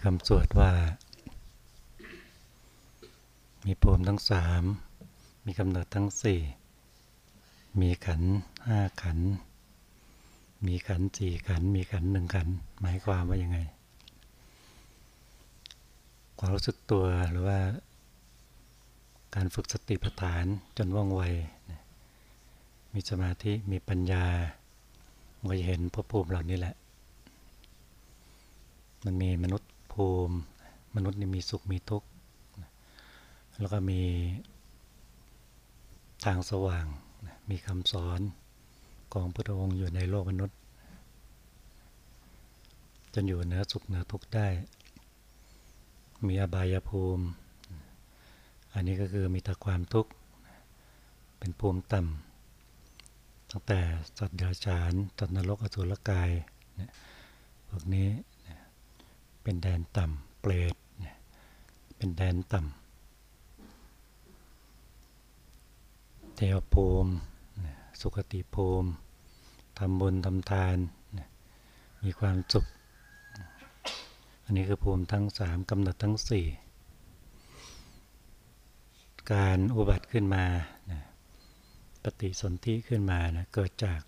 มีคำสวดว่า มีภูมิทั้งสาม มีกำเนิดทั้งสี่มีขันห้าขัน มีขันสี่ขัน มีขันหนึ่งขัน หมายความว่ายังไง ความรู้สึกตัวหรือว่าการฝึกสติปัฏฐานจนว่องไว มีสมาธิ มีปัญญาก็จะเห็นภพภูมิเหล่านี้แหละ มันมีมนุษย์ ภูมิ มนุษย์นี่มีสุขมีทุกข์แล้วก็มีทางสว่างมีคำสอนของพระองค์อยู่ในโลกมนุษย์ จนอยู่เหนือสุขเหนือทุกข์ได้ มีอบายภูมิ อันนี้ก็คือมีแต่ความทุกข์ เป็นภูมิต่ำตั้งแต่สัตว์เดรัจฉานสัตว์นรกอสุรกายพวกนี้ เป็นแดนต่ำเปรตเป็นแดนต่ำเทวภูมิสุขติภูมิทำบุญทำทาน มีความสุข อันนี้คือภูมิทั้งสามกำหนดทั้งสี่การอุบัติขึ้นมาปฏิสนธิขึ้นมานะเกิดจาก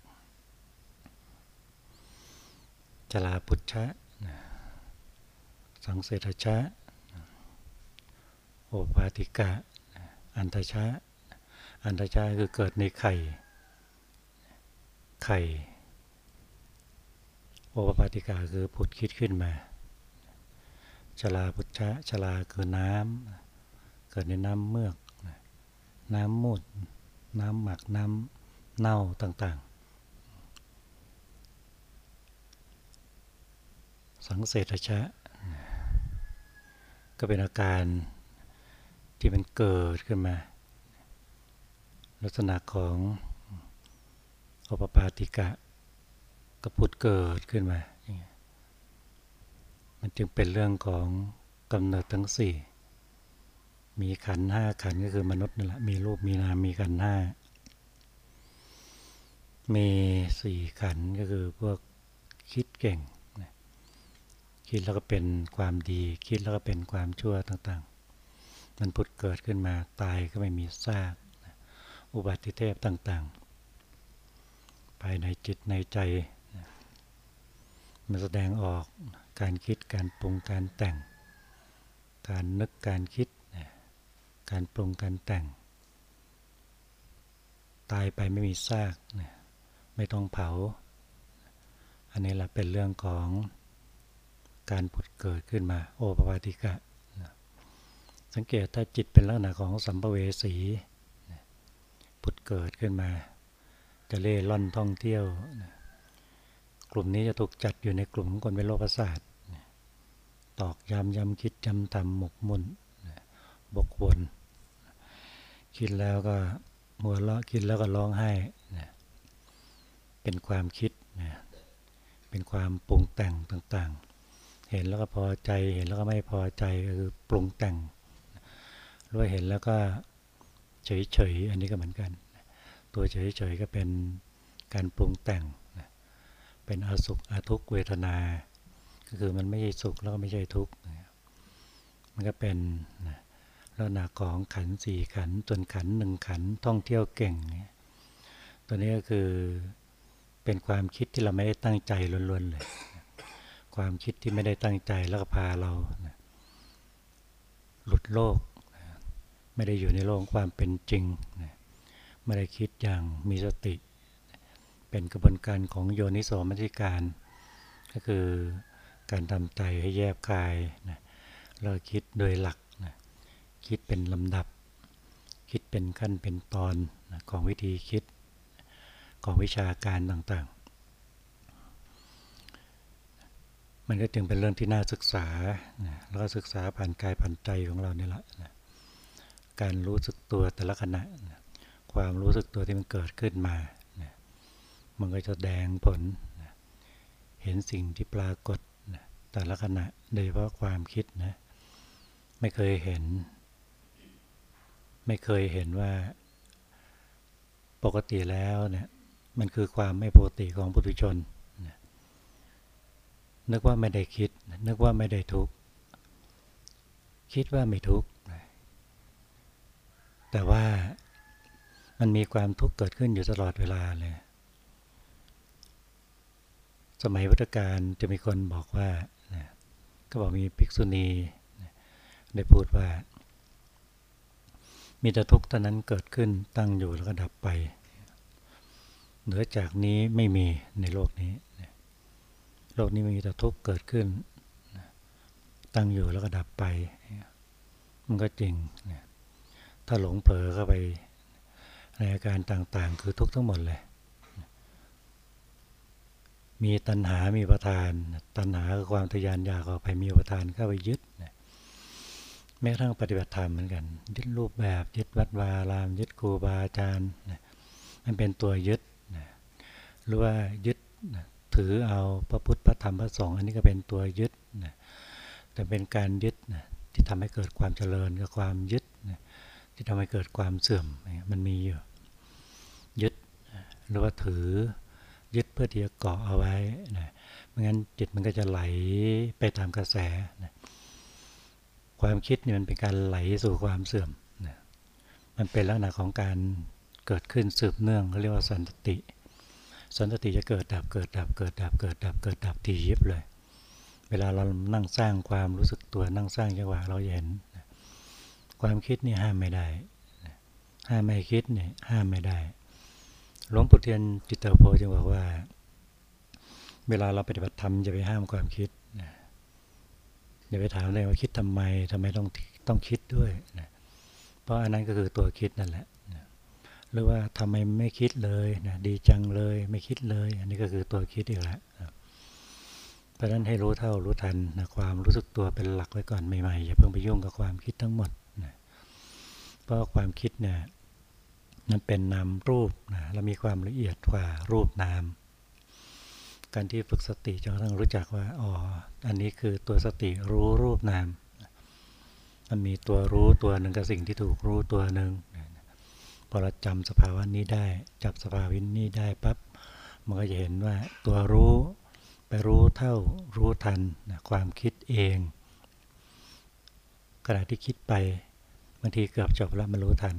จลาปุชชะ สังเสทชะ โอปาติกะ อันตชะ อันตชะคือเกิดในไข่ ไข่ โอปปาติกาคือผุดคิดขึ้นมาชลาพุชะชลาคือน้ำ เกิดในน้ำเมือก น้ำมูด น้ำหมัก น้ำเน่าต่างๆ สังเสทชะ ก็เป็นอาการที่มันเกิดขึ้นมา ลักษณะของโอปปาติกะก็พุดเกิดขึ้นมา มันจึงเป็นเรื่องของกำเนิดทั้งสี่ มีขันห้าขันก็คือมนุษย์นั่นแหละ มีรูปมีนาม มีขันห้า มีสี่ขันก็คือพวกคิดเก่ง คิดแล้วก็เป็นความดี คิดแล้วก็เป็นความชั่วต่างๆ มันพุดเกิดขึ้นมาตายก็ไม่มีซากอุบัติเทพต่างๆ ภายในจิตในใจมันแสดงออกการคิดการปรุงการแต่ง การนึกการคิดการปรุงการแต่ง ตายไปไม่มีซากไม่ต้องเผา อันนี้แหละเป็นเรื่องของ การผุดเกิดขึ้นมา โอปปาติกะ สังเกตถ้าจิตเป็นลักษณะของสัมภเวสีผุดเกิดขึ้นมา จะเล่ล่อนท่องเที่ยว กลุ่มนี้จะถูกจัดอยู่ในกลุ่มคนเป็นโรคประสาทตอกย้ำย้ำคิดจำทำหมกมุ่นบกวนคิดแล้วก็หัวเราะคิดแล้วก็ร้องไห้เป็นความคิด เป็นความปรุงแต่งต่างๆ เห็นแล้วก็พอใจ เห็นแล้วก็ไม่พอใจคือปรุงแต่งรู้เห็นแล้วก็เฉยๆอันนี้ก็เหมือนกัน ตัวเฉยๆก็เป็นการปรุงแต่งเป็นอาสุขอาทุกเวทนา ก็คือมันไม่ใช่สุขแล้วก็ไม่ใช่ทุกข์มันก็เป็นลักษณะของขันสี่ขันจนขันหนึ่งขันท่องเที่ยวเก่ง ตัวนี้ก็คือเป็นความคิดที่เราไม่ได้ตั้งใจล้วนๆเลย ความคิดที่ไม่ได้ตั้งใจแล้วก็พาเราหลุดโลกไม่ได้อยู่ในโลกความเป็นจริงไม่ได้คิดอย่างมีสติ เป็นกระบวนการของโยนิโสมนสิการ ก็คือการทำใจให้แยบคายเราคิดโดยหลักคิดเป็นลำดับ คิดเป็นขั้นเป็นตอนของวิธีคิดของวิชาการต่างๆ มันก็จึงเป็นเรื่องที่น่าศึกษาแล้วก็ศึกษาผ่านกายผ่านใจของเรานี่แหละการรู้สึกตัวแต่ละขณะ ความรู้สึกตัวที่มันเกิดขึ้นมา มันก็จะแดงผล เห็นสิ่งที่ปรากฏแต่ละขณะโดยเฉพาะความคิดนะ ไม่เคยเห็น ไม่เคยเห็นว่าปกติแล้วเนี่ย มันคือความไม่ปกติของปุถุชน นึกว่าไม่ได้คิด นึกว่าไม่ได้ทุกข์คิดว่าไม่ทุกข์แต่ว่ามันมีความทุกข์เกิดขึ้นอยู่ตลอดเวลาเลย สมัยพุทธกาลจะมีคนบอกว่า ก็บอกมีภิกษุณีได้พูดว่า มีแต่ทุกข์เท่านั้นเกิดขึ้นตั้งอยู่แล้วก็ดับไป เหนือจากนี้ไม่มีในโลกนี้โลกนี้มีแต่ทุกข์เกิดขึ้น ตั้งอยู่แล้วก็ดับไป มันก็จริง ถ้าหลงเผลอเข้าไปในอาการต่างๆ คือทุกข์ทั้งหมดเลย มีตัณหา มีประทาน ตัณหาคือความทยานอยากออกไปมีประทานเข้าไปยึด แม้กระทั่งปฏิบัติธรรมเหมือนกัน ยึดรูปแบบ ยึดวัดวาราม ยึดครูบาอาจารย์ มันเป็นตัวยึด หรือว่ายึด ถือเอาพระพุทธพระธรรมพระสงฆ์อันนี้ก็เป็นตัวยึดแต่เป็นการยึดที่ทำให้เกิดความเจริญกับความยึดที่ทำให้เกิดความเสื่อมมันมีอยู่ยึดหรือว่าถือยึดเพื่อที่จะเกาะเอาไว้นะไม่งั้นจิตมันก็จะไหลไปตามกระแสนะความคิดนี่มันเป็นการไหลสู่ความเสื่อมนะมันเป็นลักษณะของการเกิดขึ้นสืบเนื่องเขาเรียกว่าสันติ สันติจะเกิดดับเกิดดับเกิดดับเกิดดับเกิดดับทียิบเลย เวลาเรานั่งสร้างความรู้สึกตัวนั่งสร้างจังหวะเราเห็น ความคิดนี่ห้ามไม่ได้ ห้ามไม่คิดนี่ห้ามไม่ได้ หลวงปู่เทียนจิตเตโพจึงบอกว่า เวลาเราปฏิบัติธรรมจะไปห้ามความคิดอย่าไปถามเลยว่าคิดทำไมทำไมต้องต้องคิดด้วยนะเพราะอันนั้นก็คือตัวคิดนั่นแหละ หรือว่าทำไมไม่คิดเลยนะดีจังเลยไม่คิดเลย อันนี้ก็คือตัวคิดอีกแล้วเพราะฉะนั้นให้รู้เท่ารู้ทันนะความรู้สึกตัวเป็นหลักไว้ก่อนใหม่ๆอย่าเพิ่งไปยุ่งกับความคิดทั้งหมดนะเพราะความคิดเนี่ยนั้นเป็นนามรูปนะเรามีความละเอียดกว่ารูปนาม การที่ฝึกสติจนกระทั่งรู้จักว่าอ๋ออันนี้คือตัวสติรู้รูปนาม มันมีตัวรู้ตัวหนึ่งกับสิ่งที่ถูกรู้ตัวหนึ่ง พอเราจำสภาวะนี้ได้จับสภาวินนี้ได้ปั๊บมันก็จะเห็นว่าตัวรู้ไปรู้เท่ารู้ทันนะความคิดเองขณะที่คิดไปบางทีเกือบจบแล้วมันรู้ทัน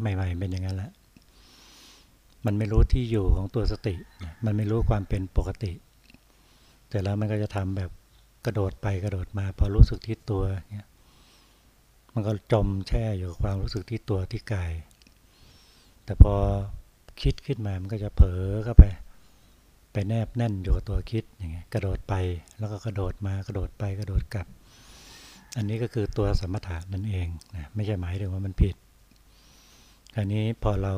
ใหม่ๆเป็นอย่างนั้นแหละมันไม่รู้ที่อยู่ของตัวสติ มันไม่รู้ความเป็นปกติ แต่แล้วมันก็จะทำแบบกระโดดไปกระโดดมา พอรู้สึกที่ตัวเนี่ยมันก็จมแช่อยู่กับความรู้สึกที่ตัวที่กาย แต่พอคิดขึ้นมามันก็จะเผลอเข้าไป ไปแนบแน่นอยู่กับตัวคิดอย่างเงี้ยกระโดดไปแล้วก็กระโดดมากระโดดไปกระโดดกลับ อันนี้ก็คือตัวสมถะนั่นเองนะไม่ใช่หมายถึงว่ามันผิดคราวนี้พอเรา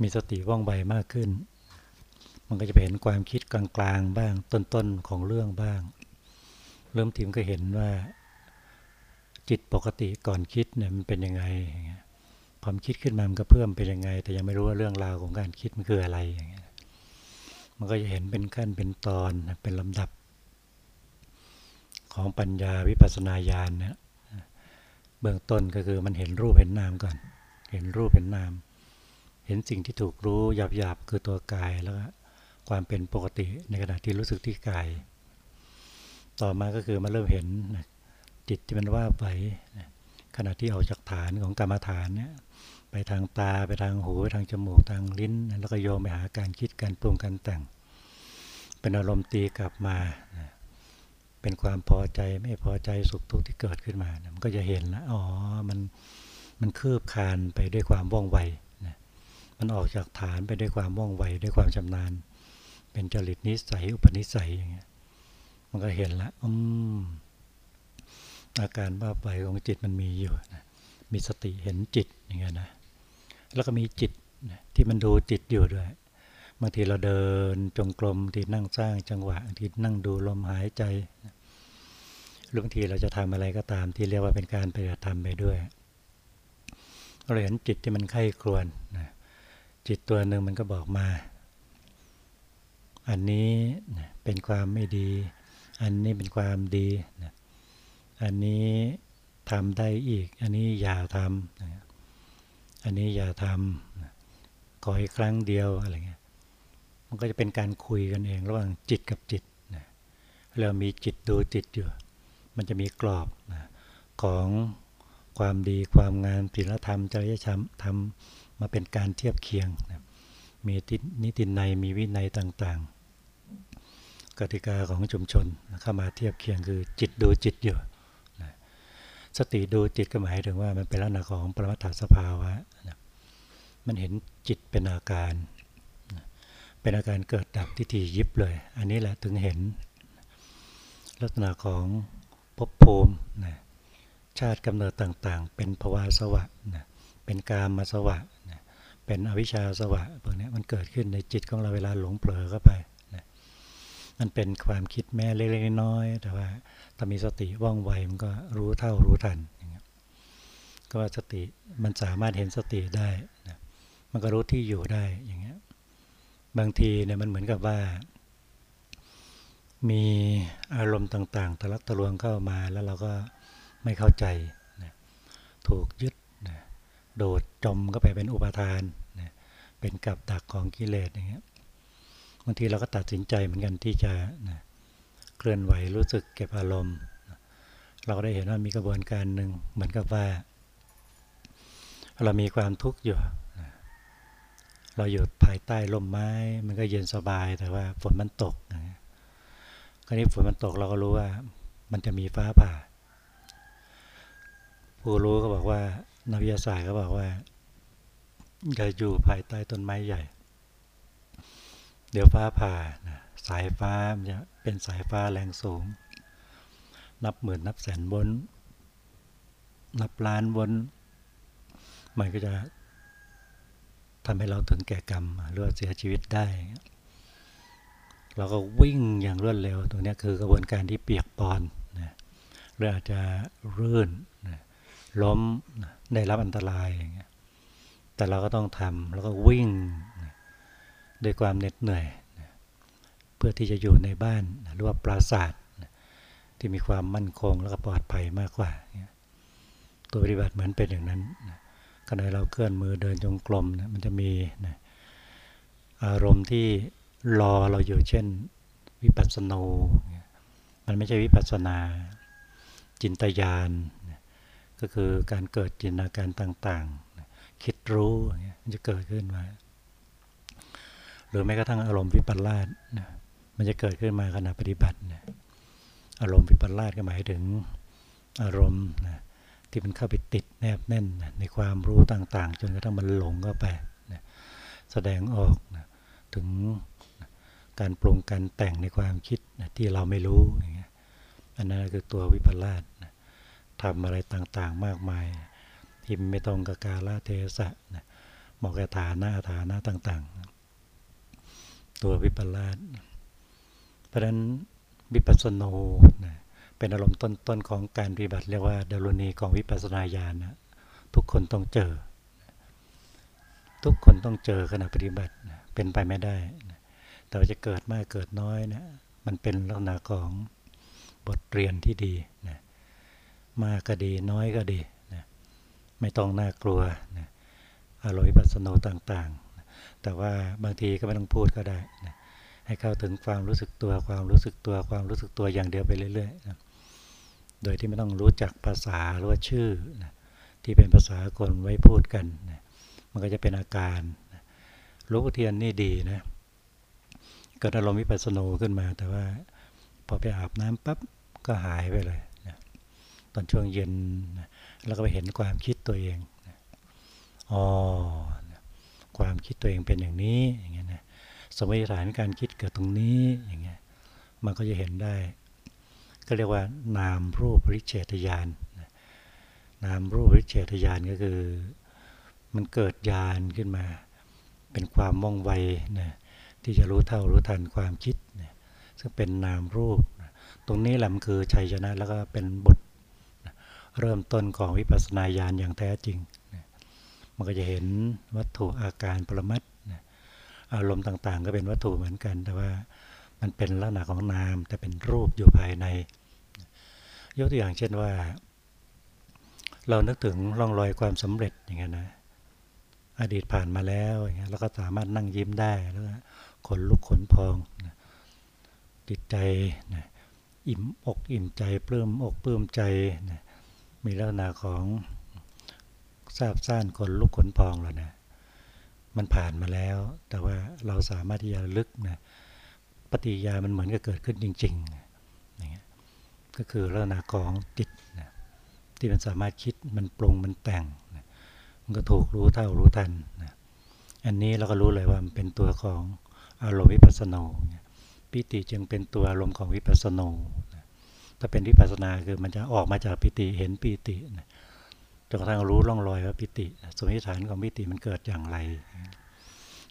มีสติว่องไวมากขึ้น มันก็จะเห็นความคิดกลางๆบ้างต้นๆของเรื่องบ้าง เริ่มทีมก็เห็นว่าจิตปกติก่อนคิดเนี่ยมันเป็นยังไง ความคิดขึ้นมามันก็เพิ่มเป็นยังไง แต่ยังไม่รู้ว่าเรื่องราวของการคิดมันคืออะไรอย่างเงี้ยมันก็จะเห็นเป็นขั้นเป็นตอนเป็นลำดับ ของปัญญาวิปัสสนาญาณเนี่ยเบื้องต้นก็คือมันเห็นรูปเห็นนามก่อน เห็นรูปเห็นนาม เห็นสิ่งที่ถูกรู้หยาบๆคือตัวกายแล้วความเป็นปกติในขณะที่รู้สึกที่กาย ต่อมาก็คือมาเริ่มเห็นจิตที่มันว่าไป ขณะที่ออกจากฐานของกรรมฐานเนี่ยไปทางตาไปทางหูไปทางจมูกทางลิ้น แล้วก็โยมไปหาการคิดการปรุงการแต่ง เป็นอารมณ์ตีกลับมาเป็นความพอใจไม่พอใจสุขทุกข์ที่เกิดขึ้นมามันก็จะเห็นแล้วอ๋อมันมันคืบคานไปด้วยความว่องไวนะมันออกจากฐานไปด้วยความว่องไวด้วยความชำนาญ เป็นจริตนิสัยอุปนิสัยอย่างเงี้ยมันก็เห็นแล้วอืม อาการบ้าไปของจิตมันมีอยู่นะมีสติเห็นจิตอย่างเงี้ยนะแล้วก็มีจิตนะที่มันดูจิตอยู่ด้วยบางทีเราเดินจงกรมที่นั่งสร้างจังหวะที่นั่งดูลมหายใจหรือบางทีเราจะทำอะไรก็ตามที่เรียกว่าเป็นการปฏิบัติธรรมไปด้วยเราเห็นจิตที่มันไข้ครวนนะจิตตัวหนึ่งมันก็บอกมา อันนี้เป็นความไม่ดี อันนี้เป็นความดีนะ อันนี้ทำได้อีก อันนี้อย่าทำอันนี้อย่าทำขออีกครั้งเดียวอะไรเงี้ย มันก็จะเป็นการคุยกันเอง ระหว่างจิตกับจิตนะเรามีจิตดูจิตอยู่ มันจะมีกรอบนะของความดีความงามศีลธรรมจริยธรรมทำมาเป็นการเทียบเคียงนะมีนิตินัยมีวินัยต่างๆ กติกาของชุมชนเข้ามาเทียบเคียงคือจิตดูจิตอยู่ สติดูจิตก็หมายถึงว่ามันเป็นลักษณะของปรมัตถสภาวะนะมันเห็นจิตเป็นอาการนะเป็นอาการเกิดดับที่ถี่ยิบเลย อันนี้แหละถึงเห็น ลักษณะของภพภูมินะชาติกำเนิดต่างๆ เป็นภวาสวะนะเป็นกามมาสวะนะเป็นอวิชชาสวะพวกนี้มันเกิดขึ้นในจิตของเราเวลาหลงเผลอเข้าไป มันเป็นความคิดแม่เล็กๆน้อยๆแต่ว่าถ้ามีสติว่องไวมันก็รู้เท่ารู้ทันอย่างเงี้ยก็ว่าสติมันสามารถเห็นสติได้นะมันก็รู้ที่อยู่ได้อย่างเงี้ยบางทีเนี่ยมันเหมือนกับว่า มีอารมณ์ต่างๆทะลักทะลวงเข้ามาแล้วเราก็ไม่เข้าใจนะถูกยึดนะโดดจมก็ไปเป็นอุปทานนะเป็นกับดักของกิเลสอย่างเงี้ย บางทีเราก็ตัดสินใจเหมือนกันที่จะนะเคลื่อนไหวรู้สึกเก็บอารมณ์เราก็ได้เห็นว่ามีกระบวนการหนึ่งเหมือนกับว่า เรามีความทุกข์อยู่เราอยู่ภายใต้ลมไม้ มันก็เย็นสบายแต่ว่าฝนมันตกคราวนี้ฝนมันตกเราก็รู้ว่า มันจะมีฟ้าผ่า ผู้รู้ก็บอกว่านักวิทยาศาสตร์ก็บอกว่าจะอยู่ภายใต้ต้นไม้ใหญ่ เดี๋ยวฟ้าผ่านะสายฟ้ามันจะเป็นสายฟ้าแรงสูง นับหมื่นนับแสนวนนับล้านวนมันก็จะทำให้เราถึงแก่กรรมหรือเสียชีวิตได้ เราก็วิ่งอย่างรวดเร็ว ตรงนี้คือกระบวนการที่เปียกปอนนะหรืออาจจะรื่นนะล้มนะได้รับอันตรายอย่างเงี้ยแต่เราก็ต้องทำแล้วก็วิ่ง ด้วยความเหน็ดเหนื่อย เพื่อที่จะอยู่ในบ้านหรือว่าปราสาทที่มีความมั่นคงแล้วก็ปลอดภัยมากกว่า ตัวปฏิบัติเหมือนเป็นอย่างนั้นขณะเราเคลื่อนมือเดินจงกรมนะมันจะมีนะอารมณ์ที่รอเราอยู่เช่น วิปัสสนูมันไม่ใช่วิปัสสนา จินตยานก็คือการเกิดจินตนาการต่างๆ คิดรู้มันจะเกิดขึ้นมา หรือแม้กระทั่งอารมณ์วิปลาสมันจะเกิดขึ้นมาขณะปฏิบัติอารมณ์วิปลาสก็หมายถึงอารมณ์ที่มันเข้าไปติดแนบแน่นในความรู้ต่างๆ จนกระทั่งมันหลงเข้าไปแสดงออกถึงการปรุงการแต่งในความคิดที่เราไม่รู้อย่างเงี้ยอันนั้นคือตัววิปลาสทำอะไรต่างๆมากมายที่ไม่ตรงกับกาลเทศะเหมาะกับฐานะฐานะต่าง ๆ ตัววิปลาสเพราะฉะนั้นวิปัสสโนนะเป็นอารมณ์ต้นๆของการปฏิบัติเรียกว่าดารุณีของวิปัสสนาญาณนะทุกคนต้องเจอ ทุกคนต้องเจอขณะปฏิบัติเป็นไปไม่ได้แต่จะเกิดมากเกิดน้อยนะมันเป็นลักษณะของบทเรียนที่ดีนะมากก็ดีน้อยก็ดีนะไม่ต้องน่ากลัวนะอารมณ์ปัสโนต่างๆ แต่ว่าบางทีก็ไม่ต้องพูดก็ได้นะให้เข้าถึงความรู้สึกตัวความรู้สึกตัวความรู้สึกตัวอย่างเดียวไปเรื่อยๆนะโดยที่ไม่ต้องรู้จักภาษาหรือว่าชื่อนะที่เป็นภาษาคนไว้พูดกันนะมันก็จะเป็นอาการนะรู้เทียนนี่ดีนะเกิดอารมณ์วิปัสสนูขึ้นมา แต่ว่าพอไปอาบน้ำปั๊บก็หายไปเลยนะตอนช่วงเย็นนะแล้วก็ไปเห็นความคิดตัวเองนะอ๋อ ความคิดตัวเองเป็นอย่างนี้อย่างเงี้ยนะสมมติฐานการคิดเกิดตรงนี้อย่างเงี้ยมันก็จะเห็นได้ ก็เรียกว่านามรูปริเฉทญาณนนามรูปริเฉทญาณก็คือมันเกิดญาณขึ้นมา เป็นความม่องไวนะที่จะรู้เท่ารู้ทันความคิดนะซึ่งเป็นนามรูปนะตรงนี้แหละมันคือชัยชนะแล้วก็เป็นบทนะเริ่มต้นของวิปัสสนาญาณอย่างแท้จริงนะ มันก็จะเห็นวัตถุอาการปรมัตนะอารมณ์ต่างๆ ก็เป็นวัตถุเหมือนกัน แต่ว่ามันเป็นลักษณะของนาม แต่เป็นรูปอยู่ภายใน ยกตัวอย่างเช่นว่า เรานึกถึงร่องรอยความสำเร็จอย่างเงี้ยนะอดีตผ่านมาแล้วอย่างเงี้ยเราก็สามารถนั่งยิ้มได้แล้วขนลุกขนพองนะจิตใจนะอิ่มอกอิ่มใจปลื้มอกปลื้มใจนะมีลักษณะของ ทราบซ่านคนลุกขนพองแล้วนะ มันผ่านมาแล้ว แต่ว่าเราสามารถที่จะลึกนะปฏิยามันเหมือนกับเกิดขึ้นจริงๆอย่างเงี้ยก็คือลักษณะของจิตนะที่มันสามารถคิดมันปรุงมันแต่งนะมันก็ถูกรู้เท่ารู้ทันนะอันนี้เราก็รู้เลยว่ามันเป็นตัวของอารมณ์วิปัสสนาปิติจึงเป็นตัวอารมณ์ของวิปัสสนาถ้าเป็นวิปัสสนาคือมันจะออกมาจากปิติเห็นปิตินะ จนกระทั่งรู้ร่องรอยว่าปิติ สมมติฐานของปิติมันเกิดอย่างไร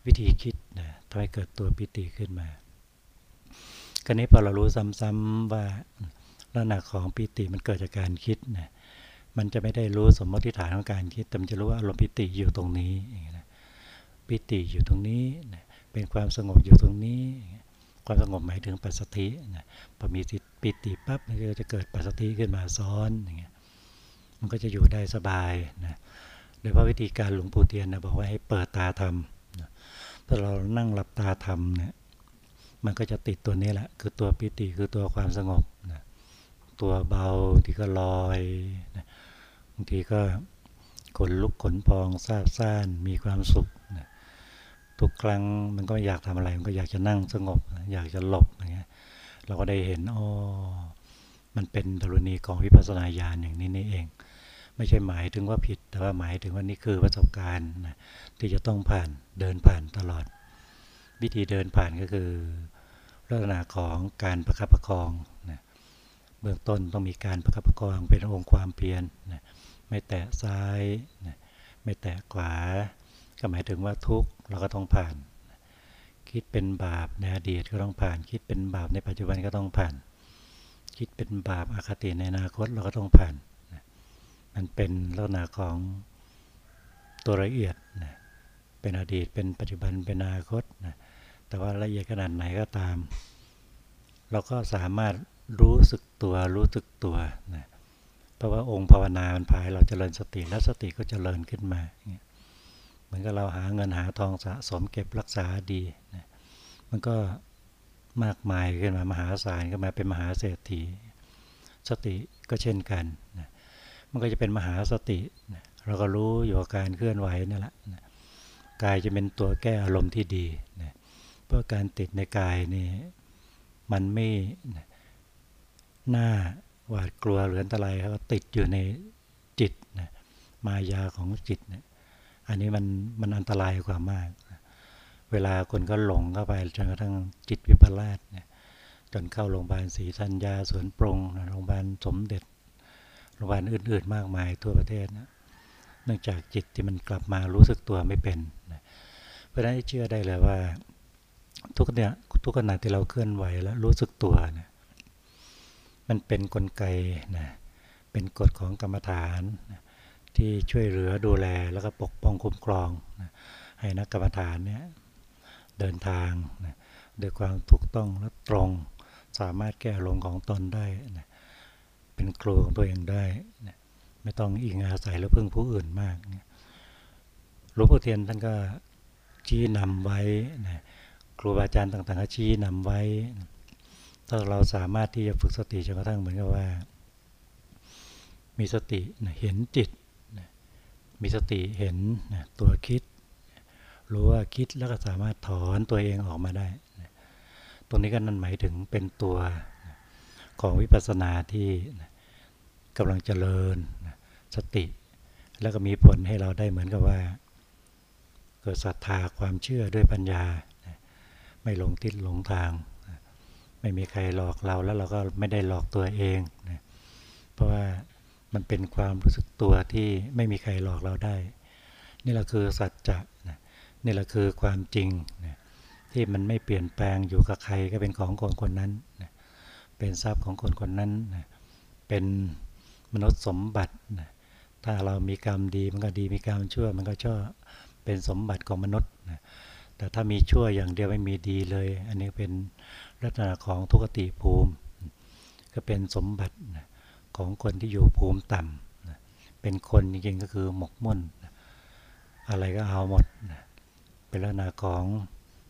วิธีคิดนะทำให้เกิดตัวปิติขึ้นมาคราวนี้พอเรารู้ซ้ำๆว่าลักษณะของปิติมันเกิดจากการคิดนะมันจะไม่ได้รู้สมมติฐานของการคิด แต่มันจะรู้ว่าอารมณ์ปิติอยู่ตรงนี้นะปิติอยู่ตรงนี้นะเป็นความสงบอยู่ตรงนี้ ความสงบหมายถึงปัสสตินะพอมีปิติปั๊บมันก็จะเกิดปัสสติขึ้นมาซ้อนอย่างเงี้ย มันก็จะอยู่ได้สบายนะโดยเพราะวิธีการหลวงปู่เทียนนะบอกว่าให้เปิดตาทำนะถ้าเรานั่งหลับตาทำเนี่ยมันก็จะติดตัวนี้แหละ คือตัวปิติคือตัวความสงบนะตัวเบาที่ก็ลอยนะบางทีก็ขนลุกขนพองซาบซ่านมีความสุขนะทุกครั้งมันก็อยากทำอะไรมันก็อยากจะนั่งสงบ อยากจะหลบอย่างเงี้ยเราก็ได้เห็นอ๋อ มันเป็นธรณีของวิปัสสนาญาณอย่างนี้นี่เอง ไม่ใช่หมายถึงว่าผิด แต่ว่าหมายถึงว่านี่คือประสบการณ์นะที่จะต้องผ่านเดินผ่านตลอด วิธีเดินผ่านก็คือลักษณะของการประคับประคองนะเบื้องต้นต้องมีการประคับประคองเป็นองค์ความเพียรนะไม่แตะซ้ายนะไม่แตะขวา ก็หมายถึงว่าทุกเราก็ต้องผ่าน คิดเป็นบาปในอดีตก็ต้องผ่าน คิดเป็นบาปในปัจจุบันก็ต้องผ่าน คิดเป็นบาปอาคติในอนาคตเราก็ต้องผ่านนะมันเป็นลักษณะของตัวละเอียดนะเป็นอดีตเป็นปัจจุบันเป็นอนาคตนะแต่ว่าละเอียดขนาดไหนก็ตาม เราก็สามารถรู้สึกตัวรู้สึกตัวนะเพราะว่าองค์ภาวนามันพายเราจเจริญสติแล้วสติก็จเจริญขึ้นมาเหมือนกับเราหาเงินหาทองสะสมเก็บรักษาดีนะมันก็ มากมายขึ้นมามหาศาลขึ้นมาเป็นมหาเศรษฐี สติก็เช่นกันนะมันก็จะเป็นมหาสตินะเราก็รู้อยู่กับการเคลื่อนไหวนั่นแหละนะกายจะเป็นตัวแก้อารมณ์ที่ดีนะเพราะการติดในกายนี่มันไม่น่าหวาดกลัวหรืออันตรายเขาติดอยู่ในจิตนะมายาของจิตนะอันนี้มันมันอันตรายกว่ามาก เวลาคนก็หลงเข้าไปจนกระทั่งจิตวิปลาสเนะจนเข้าโรงพยาบาลศรีธัญญาสวนปรงโรงพยาบาลสมเด็จโรงพยาบาลอื่นๆ มากมายทั่วประเทศนะเนื่องจากจิตที่มันกลับมารู้สึกตัวไม่เป็นนะเพราะฉะนั้นเชื่อได้เลยว่า ทุกเนี่ยทุกขณะที่เราเคลื่อนไหวแล้วรู้สึกตัวเนะมันเป็นนกลไกนะเป็นกฎของกรรมฐานนะที่ช่วยเหลือดูแลแล้วก็ปกป้องคุ้มครองนะให้นักกรรมฐานเนี่ย เดินทางนะด้วยความถูกต้องและตรง สามารถแก้ลงของตนได้นะเป็นครูของตัวเองได้นะไม่ต้องอิงอาศัยหรือพึ่งผู้อื่นมากนะหลวงพ่อเทียนท่านก็ชี้นำไว้นะครูบาอาจารย์ต่างๆก็ชี้นำไว้ถ้าเราสามารถที่จะฝึกสติจนกระทั่งเหมือนกับว่า มีสติเห็นจิต มีสติเห็นตัวคิด รู้ว่าคิดแล้วก็สามารถถอนตัวเองออกมาได้ ตรงนี้ก็นั่นหมายถึงเป็นตัวของวิปัสสนาที่กำลังเจริญสติ แล้วก็มีผลให้เราได้เหมือนกับว่า เกิดศรัทธาความเชื่อด้วยปัญญา ไม่หลงติดหลงทาง ไม่มีใครหลอกเราแล้วเราก็ไม่ได้หลอกตัวเอง เพราะว่ามันเป็นความรู้สึกตัวที่ไม่มีใครหลอกเราได้ นี่แหละคือสัจจะนะ นี่แหละคือความจริงนะที่มันไม่เปลี่ยนแปลงอยู่กับใครก็เป็นของคนคนนั้นนะเป็นทรัพย์ของคนคนนั้นนะเป็นมนุษย์สมบัตินะถ้าเรามีกรรมดีมันก็ดีมีกรรมชั่ว มันก็ชั่วเป็นสมบัติของมนุษย์นะแต่ถ้ามีชั่วอย่างเดียวไม่มีดีเลย อันนี้เป็นลักษณะของทุกติภูมิ ก็เป็นสมบัติของคนที่อยู่ภูมิต่ำเป็นคนจริงๆก็คือหมกมุ่น อะไรก็เอาหมด เป็นลักษณะของ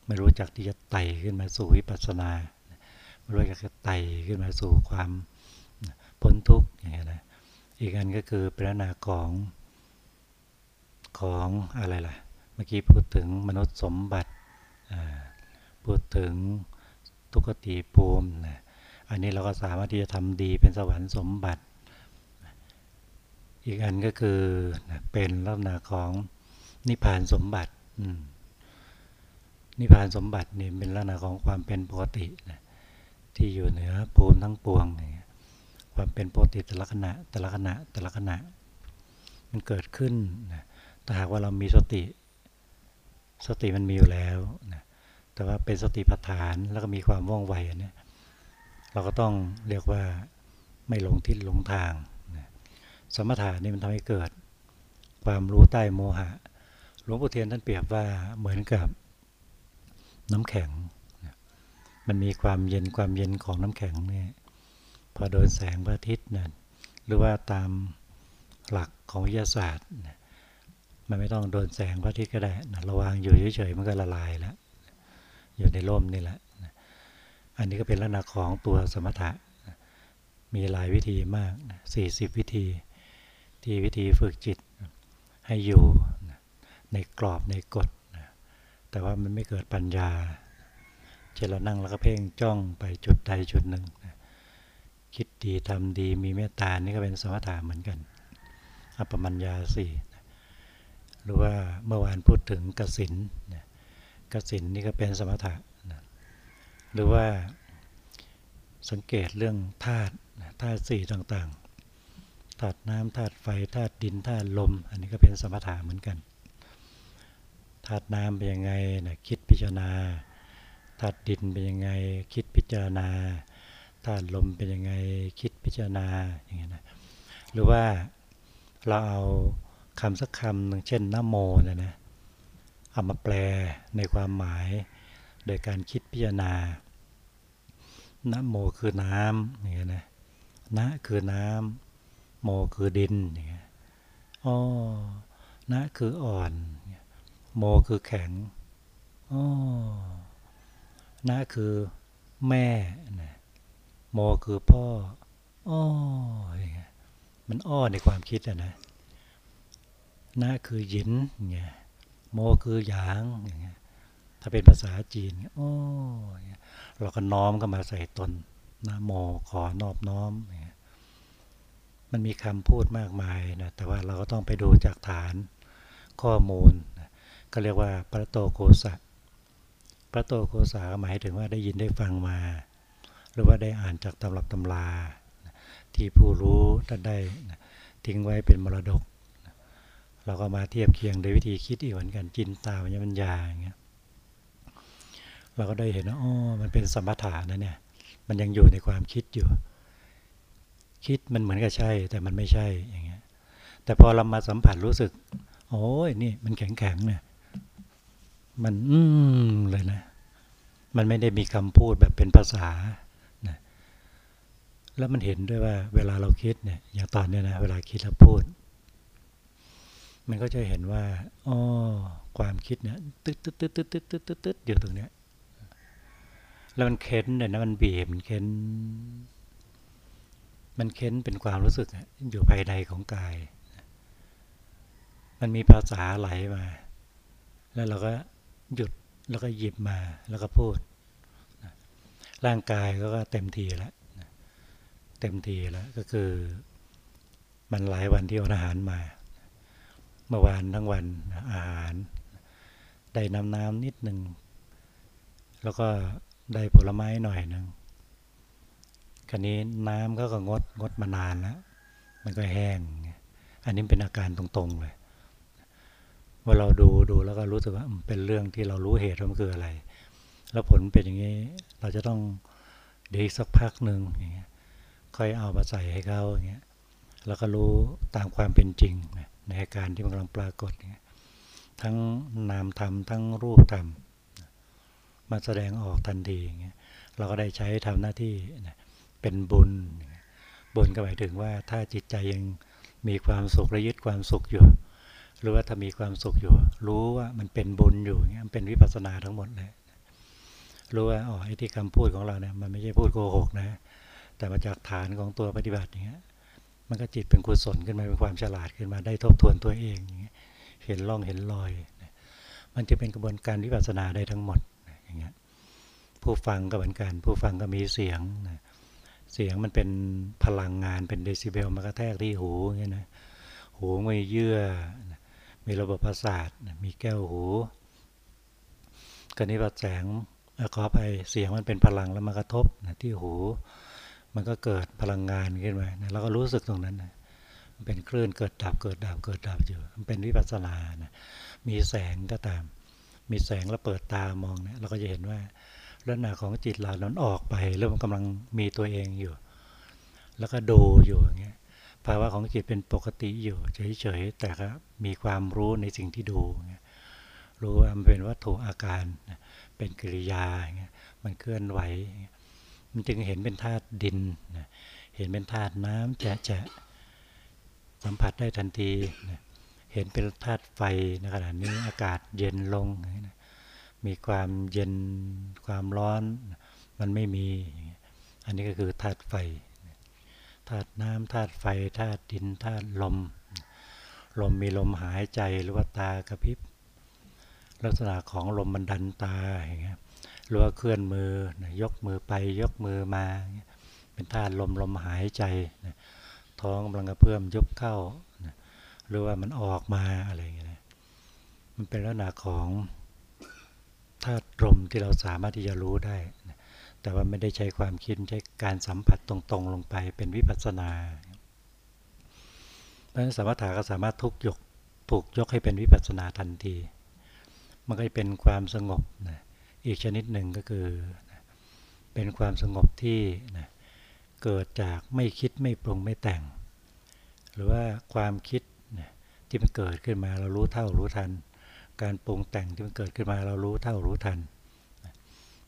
ไม่รู้จักที่จะไต่ขึ้นมาสู่วิปัสสนา ไม่รู้จักจะไต่ขึ้นมาสู่ความพ้นทุกข์อย่างเงี้ยนะอีกอันก็คือเป็นลักษณะของของอะไรล่ะ เมื่อกี้พูดถึงมนุษย์สมบัติพูดถึงทุกติภูมินะอันนี้เราก็สามารถที่จะทำดีเป็นสวรรค์สมบัติ อีกอันก็คือเป็นลักษณะของนิพพานสมบัติ นิพพานสมบัตินี่เป็นลักษณะของความเป็นปกตินะที่อยู่เหนือภูมิทั้งปวงนี่ความเป็นปกติแต่ละขณะแต่ละขณะแต่ละขณะมันเกิดขึ้นนะถ้าหากว่าเรามีสติ สติมันมีอยู่แล้วนะแต่ว่าเป็นสติปัฏฐานแล้วก็มีความว่องไวเนี่ยเราก็ต้องเรียกว่าไม่หลงทิศหลงทางนะสมถะนี่มันทำให้เกิด ความรู้ใต้โมหะหลวงปู่เทียนท่านเปรียบว่าเหมือนกับ น้ำแข็ง มันมีความเย็นความเย็นของน้ำแข็งเนี่ยพอโดนแสงพระอาทิตย์นะหรือว่าตามหลักของวิทยาศาสตร์มันไม่ต้องโดนแสงพระอาทิตย์ก็ได้นะระวางอยู่เฉยๆมันก็ละลายแล้วอยู่ในร่มนี่แหละอันนี้ก็เป็นลักษณะของตัวสมถะ มีหลายวิธีมากสี่สิบวิธีที่วิธีฝึกจิตให้อยู่ในกรอบในกฎ แต่ว่ามันไม่เกิดปัญญาเช่นเรานั่งแล้วก็เพ่งจ้องไปจุดใดจุดหนึ่ง คิดดีทำดีมีเมตตานี่ก็เป็นสมถะเหมือนกัน อัปปมัญญาสี่หรือว่าเมื่อวานพูดถึงกสินกสินนี่ก็เป็นสมถะหรือว่าสังเกตเรื่องธาตุธาตุสี่ต่างๆธาตุน้ำธาตุไฟธาตุดินธาตุลม อันนี้ก็เป็นสมถะเหมือนกัน ธาตุน้ำเป็นยังไงนะคิดพิจารณาธาตุดินเป็นยังไง คิดพิจารณาธาตุลมเป็นยังไงคิดพิจารณาอย่างเงี้ยนะหรือว่าเราเอาคำสักคำหนึ่งเช่นนโมเนะนะเอามาแปลในความหมาย โดยการคิดพิจารณานโมคือน้ำอย่างเงี้ยนะนะคือน้ำโมคือดินอย่างเงี้ยอ๋อนะคืออ่อน โมคือแข็งอ๋อนะคือแม่นะโมคือพ่ออ้ออย่างเงี้ยมันอ้อในความคิดอะนะนะคือหยินเงี้ยโมคือหยางอย่างเงี้ยถ้าเป็นภาษาจีนโอ้เราก็น้อมก็มาใส่ตนนะโมขอนอบน้อมเงี้ยมันมีคำพูดมากมายนะแต่ว่าเราก็ต้องไปดูจากฐานข้อมูล ก็เรียกว่าพระโตโกสะพระโตโกสะหมายถึงว่าได้ยินได้ฟังมา หรือว่าได้อ่านจากตำรับตำราที่ผู้รู้ท่านได้ทิ้งไว้เป็นมรดก เราก็มาเทียบเคียงโดยวิธีคิดอีกเหมือนกันจินตาวิญญาณญาอย่างเงี้ยเราก็ได้เห็นว่าอ๋อมันเป็นสมถะนะเนี่ยมันยังอยู่ในความคิดอยู่ คิดมันเหมือนกับใช่ แต่มันไม่ใช่อย่างเงี้ยแต่พอเรามาสัมผัสรู้สึก โอ้ยนี่มันแข็งแข็งเนี่ย มันอืมเลยนะ มันไม่ได้มีคำพูดแบบเป็นภาษาแล้วมันเห็นด้วยว่าเวลาเราคิดเนี่ย อย่างตอนเนี้ยนะเวลาคิดแล้วพูด มันก็จะเห็นว่าอ๋อความคิดเนี่ยตึ๊ดตึ๊ดตึ๊ดตึ๊ดตึ๊ดตึ๊ดตึ๊ดตึ๊ดอยู่ตรงเนี้ย แล้วมันเค้นเนี่ยนะมันบีบมันเค้น มันเค้นเป็นความรู้สึกอยู่ภายในของกาย มันมีภาษาไหลมา แล้วเราก็ หยุดแล้วก็หยิบมาแล้วก็พูด ร่างกายก็เต็มทีแล้วเต็มทีแล้วก็คือมันหลายวันที่อาหารมา เมื่อวานทั้งวันอาหาร ได้น้ำน้ำนิดหนึ่ง แล้วก็ได้ผลไม้หน่อยหนึ่งคราวนี้น้ำก็ก็งดงดมานานแล้ว มันก็แห้ง อันนี้เป็นอาการตรงๆเลย ว่าเราดูดูแล้วก็รู้สึกว่าเป็นเรื่องที่เรารู้เหตุว่ามันคืออะไร แล้วผลเป็นอย่างนี้เราจะต้องเดี๋ยวอีกสักพักหนึ่งอย่างเงี้ยค่อยเอามาใส่ให้เขาอย่างเงี้ยแล้วก็รู้ตามความเป็นจริงในอาการที่มันกำลังปรากฏเงี้ยทั้งนามธรรมทั้งรูปธรรมมาแสดงออกทันทีอย่างเงี้ยเราก็ได้ใช้ทำหน้าที่เป็นบุญบุญก็หมายถึงว่าถ้าจิตใจยังมีความสุขระยึดความสุขอยู่ หรือว่าถ้ามีความสุขอยู่ รู้ว่ามันเป็นบุญอยู่เงี้ยมันเป็นวิปัสสนาทั้งหมดเลยรู้ว่าอ๋อไอ้ที่คำพูดของเราเนี่ยมันไม่ใช่พูดโกหกนะ แต่มาจากฐานของตัวปฏิบัติอย่างเงี้ยมันก็จิตเป็นกุศลขึ้นมาเป็นความฉลาดขึ้นมาได้ทบทวนตัวเองอย่างเงี้ยเห็นร่องเห็นรอย มันจะเป็นกระบวนการวิปัสสนาได้ทั้งหมดอย่างเงี้ยผู้ฟังก็เหมือนกัน ผู้ฟังก็มีเสียงนะเสียงมันเป็นพลังงานเป็นเดซิเบลมากระแทกที่หูอย่างเงี้ยนะหูไมีเยื่อ มีระบบประสาท มีแก้วหูกรณีว่าแสงขอไปเสียงมันเป็นพลังแล้วมากระทบนะที่หู มันก็เกิดพลังงานขึ้นมาแล้วก็รู้สึกตรงนั้นนะมันเป็นคลื่นเกิดดับเกิดดับเกิดดับอยู่ มันเป็นวิปัสสนานะมีแสงก็ตาม มีแสงแล้วเปิดตามองเนี่ยเราก็จะเห็นว่าลักษณะของจิตเรานั้นออกไปแล้วมันกำลังมีตัวเองอยู่ แล้วก็ดูอยู่อย่างเงี้ย ภาวะของจิตเป็นปกติอยู่เฉยๆแต่ก็มีความรู้ในสิ่งที่ดูเงี้ยรู้ว่ามันเป็นวัตถุอาการเป็นกิริยาเงี้ยมันเคลื่อนไหว มันจึงเห็นเป็นธาตุดินเห็นเป็นธาตุน้ำจะจะสัมผัสได้ทันทีเห็นเป็นธาตุไฟในขณะนี้อากาศเย็นลงมีความเย็นความร้อน มันไม่มี อันนี้ก็คือธาตุไฟ ธาตุน้ำธาตุไฟธาตุดินธาตุลม ลมมีลมหายใจหรือว่าตากระพริบ ลักษณะของลมมันดันตาอย่างเงี้ยหรือว่าเคลื่อนมือยกมือไปยกมือมา เป็นธาตุลมลมหายใจ ท้องกำลังกระเพื่อมยุบเข้า หรือว่ามันออกมาอะไรอย่างเงี้ยมันเป็นลักษณะของธาตุลมที่เราสามารถที่จะรู้ได้ แต่ว่าไม่ได้ใช้ความคิดใช้การสัมผัสตรงๆ ลงไปเป็นวิปัสสนา เพราะฉะนั้นสมถะก็สามารถทุกยกถูกยกให้เป็นวิปัสสนาทันที มันก็เป็นความสงบนะอีกชนิดหนึ่งก็คือเป็นความสงบที่นะเกิดจากไม่คิดไม่ปรุงไม่แต่ง หรือว่าความคิดที่มันเกิดขึ้นมาเรารู้เท่ารู้ทัน การปรุงแต่งที่มันเกิดขึ้นมาเรารู้เท่ารู้ทัน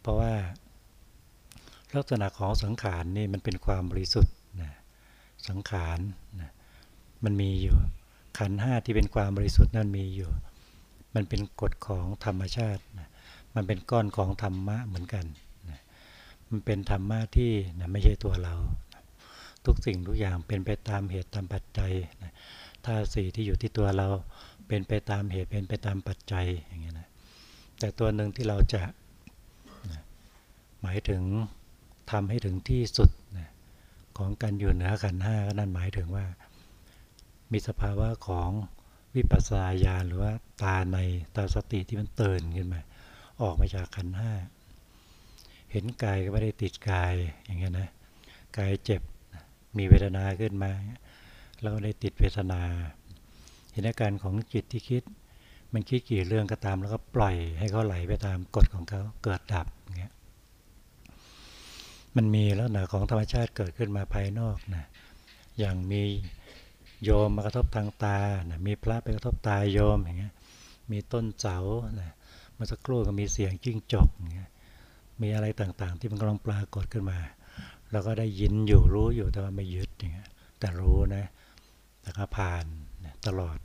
เพราะว่า ลักษณะของสังขารนี่มันเป็นความบริสุทธิ์นะสังขารนะมันมีอยู่ ขันห้าที่เป็นความบริสุทธิ์นั่นมีอยู่ มันเป็นกฎของธรรมชาตินะมันเป็นก้อนของธรรมะเหมือนกันนะมันเป็นธรรมะที่นะไม่ใช่ตัวเราทุกสิ่งทุกอย่างเป็นไปตามเหตุตามปัจจัยนะธาตุสี่ที่อยู่ที่ตัวเราเป็นไปตามเหตุเป็นไปตามปัจจัยอย่างเงี้ยนะแต่ตัวหนึ่งที่เราจะนะหมายถึง ทำให้ถึงที่สุดนะของการอยู่เหนือขันห้าก็นั่นหมายถึงว่า มีสภาวะของวิปัสสนาญาณหรือว่าตาในตาสติที่มันเตือนขึ้นมา ออกมาจากขันห้าเห็นกายก็ไม่ได้ติดกายอย่างเงี้ยนะกายเจ็บมีเวทนาขึ้นมาเราได้ติดเวทนา เห็นอาการของจิตที่คิด มันคิดกี่เรื่องก็ตามแล้วก็ปล่อยให้เขาไหลไปตามกฎของเขาเกิดดับเงี้ย มันมีแล้วนะของธรรมชาติเกิดขึ้นมาภายนอกนะอย่างมีโยมมากระทบทางตานะมีพระไปกระทบตาโยมอย่างเงี้ยมีต้นเสานะมื่อสักครู่ก็มีเสียงจิ้งจกอย่างเงี้ยมีอะไรต่างๆ ที่มันกำลังปรากฏขึ้นมาเราก็ได้ยินอยู่รู้อยู่แต่ว่าไม่ยึดอย่างเงี้ยแต่รู้นะแต่ก็ผ่านตลอด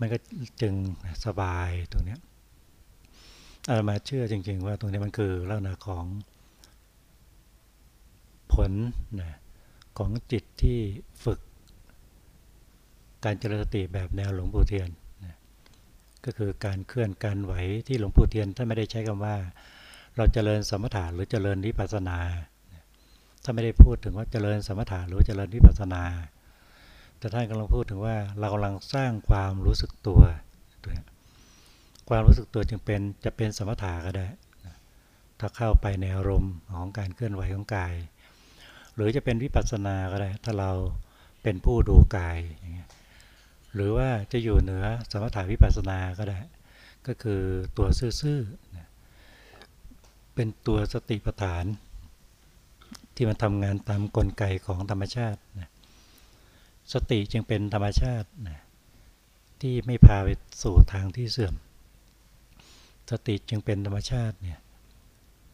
มันก็จึงสบายตรงเนี้ยอามาเชื่อจริง ๆ ว่าตรงนี้มันคือลักษณะของ ผลนะของจิตที่ฝึก การเจริญสติแบบแนวหลวงปู่เทียนนะก็คือการเคลื่อนการไหวที่หลวงปู่เทียนท่านไม่ได้ใช้คำว่า เราเจริญสมถะหรือเจริญวิปัสสนาถ้าไม่ได้พูดถึงว่าเจริญสมถะหรือเจริญวิปัสสนา แต่ท่านกำลังพูดถึงว่าเรากำลังสร้างความรู้สึกตัวความรู้สึกตัวจึงเป็นจะเป็นสมถะก็ได้ ถ้าเข้าไปในอารมณ์ของการเคลื่อนไหวของกาย หรือจะเป็นวิปัสสนาก็ได้ถ้าเราเป็นผู้ดูกายอย่างเงี้ยหรือว่าจะอยู่เหนือสมถะวิปัสสนาก็ได้ ก็คือตัวซื่อๆเป็นตัวสติปัฏฐาน ที่มันทำงานตามกลไกของธรรมชาตินะสติจึงเป็นธรรมชาตินะที่ไม่พาไปสู่ทางที่เสื่อม สติจึงเป็นธรรมชาติเนี่ย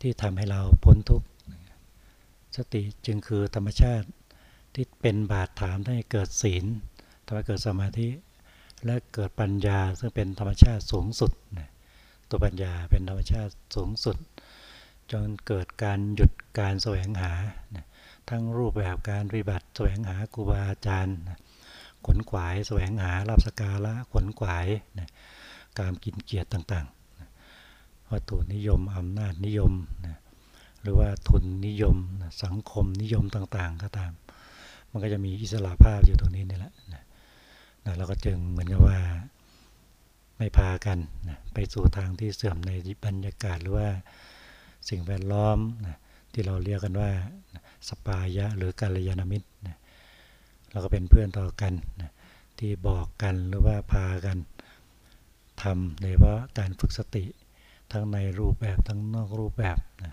ที่ทำให้เราพ้นทุกข์ สติจึงคือธรรมชาติที่เป็นบาดฐานให้เกิดศีลทำให้เกิดสมาธิ และเกิดปัญญาซึ่งเป็นธรรมชาติสูงสุด ตัวปัญญาเป็นธรรมชาติสูงสุด จนเกิดการหยุดการแสวงหา ทั้งรูปแบบการปฏิบัติแสวงหาครูบาอาจารย์ ขนขวายแสวงหาลาบสการะขนขวายการกินเกียรติต่างๆวัตถุนิยมอำนาจนิยม หรือว่าทุนนิยมสังคมนิยมต่างๆ ก็ตาม มันก็จะมีอิสระภาพอยู่ตรงนี้นี่แหละนะเราก็จึงเหมือนกับว่าไม่พากันนะไปสู่ทางที่เสื่อมในบรรยากาศหรือว่าสิ่งแวดล้อมนะที่เราเรียกกันว่าสปายะหรือกาลยานมิตรนะเราก็เป็นเพื่อนต่อกันนะที่บอกกันหรือว่าพากันทำโดยเฉพาะการฝึกสติ ทั้งในรูปแบบทั้งนอกรูปแบบนะ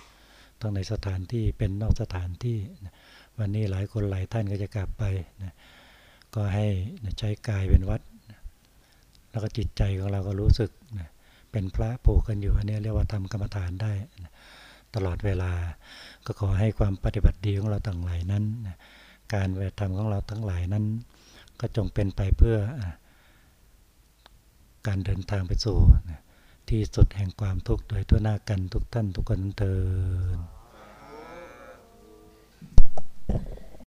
ทั้งในสถานที่เป็นนอกสถานที่ วันนี้หลายคนหลายท่านก็จะกลับไปนะก็ให้ใช้กายเป็นวัด แล้วก็จิตใจของเราก็รู้สึกนะเป็นพระผูกกันอยู่อันนี้เรียกว่าทำกรรมฐานได้นะตลอดเวลาก็ขอให้ความปฏิบัติดีของเราทั้งหลายนั้นนะการเวทธรรมของเราทั้งหลายนั้น ก็จงเป็นไปเพื่อการเดินทางไปสู่ที่สุดแห่งความทุกข์โดยทั่วหน้ากันทุกท่านทุกคนเติน